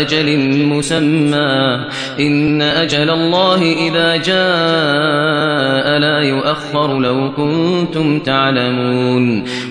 أجل مسمى إن أجل الله إذا جاء لا يؤخر لو كنتم تعلمون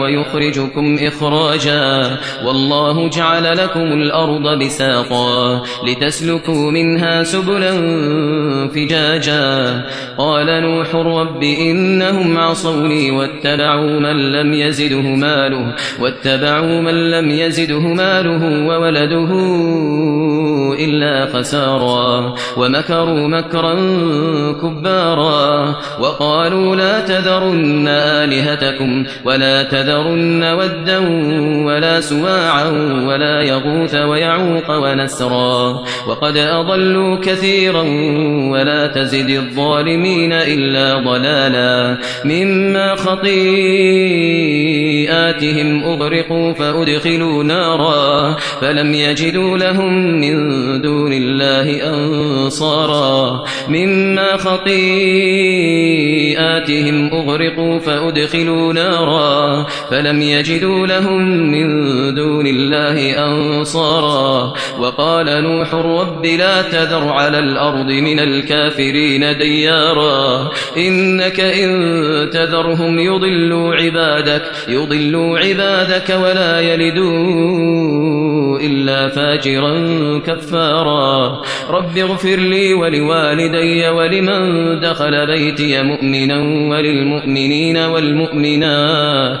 ويخرجكم إخراجا والله جعل لكم الأرض بساطا لتسلكوا منها سبلا فجاجا قال نوح رب إنهم عصوني واتبعوا من لم يزده ماله واتبعوا من لم يزده ماله وولده إلا خسارا ومكروا مكرا كبارا وقالوا لا تذرن آلهتكم ولا تذرن ودا ولا سواعا ولا يغوث ويعوق ونسرا وقد أضلوا كثيرا ولا تزد الظالمين إلا ضلالا مما خطيئاتهم أغرقوا فأدخلوا نارا فلم يجدوا لهم من دون الله أنصارا مما خطيئاتهم أغرقوا فأدخلوا نارا فلم يجدوا لهم من دون الله أنصارا. وقال نوح رب لا تذر على الأرض من الكافرين ديارا. إنك إن تذرهم يضلوا عبادك يضلوا عبادك ولا يلدوا إلا فاجرا كفارا. رب اغفر لي ولوالدي ولمن دخل بيتي مؤمنا وللمؤمنين والمؤمنات.